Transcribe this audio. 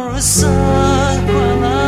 or a sun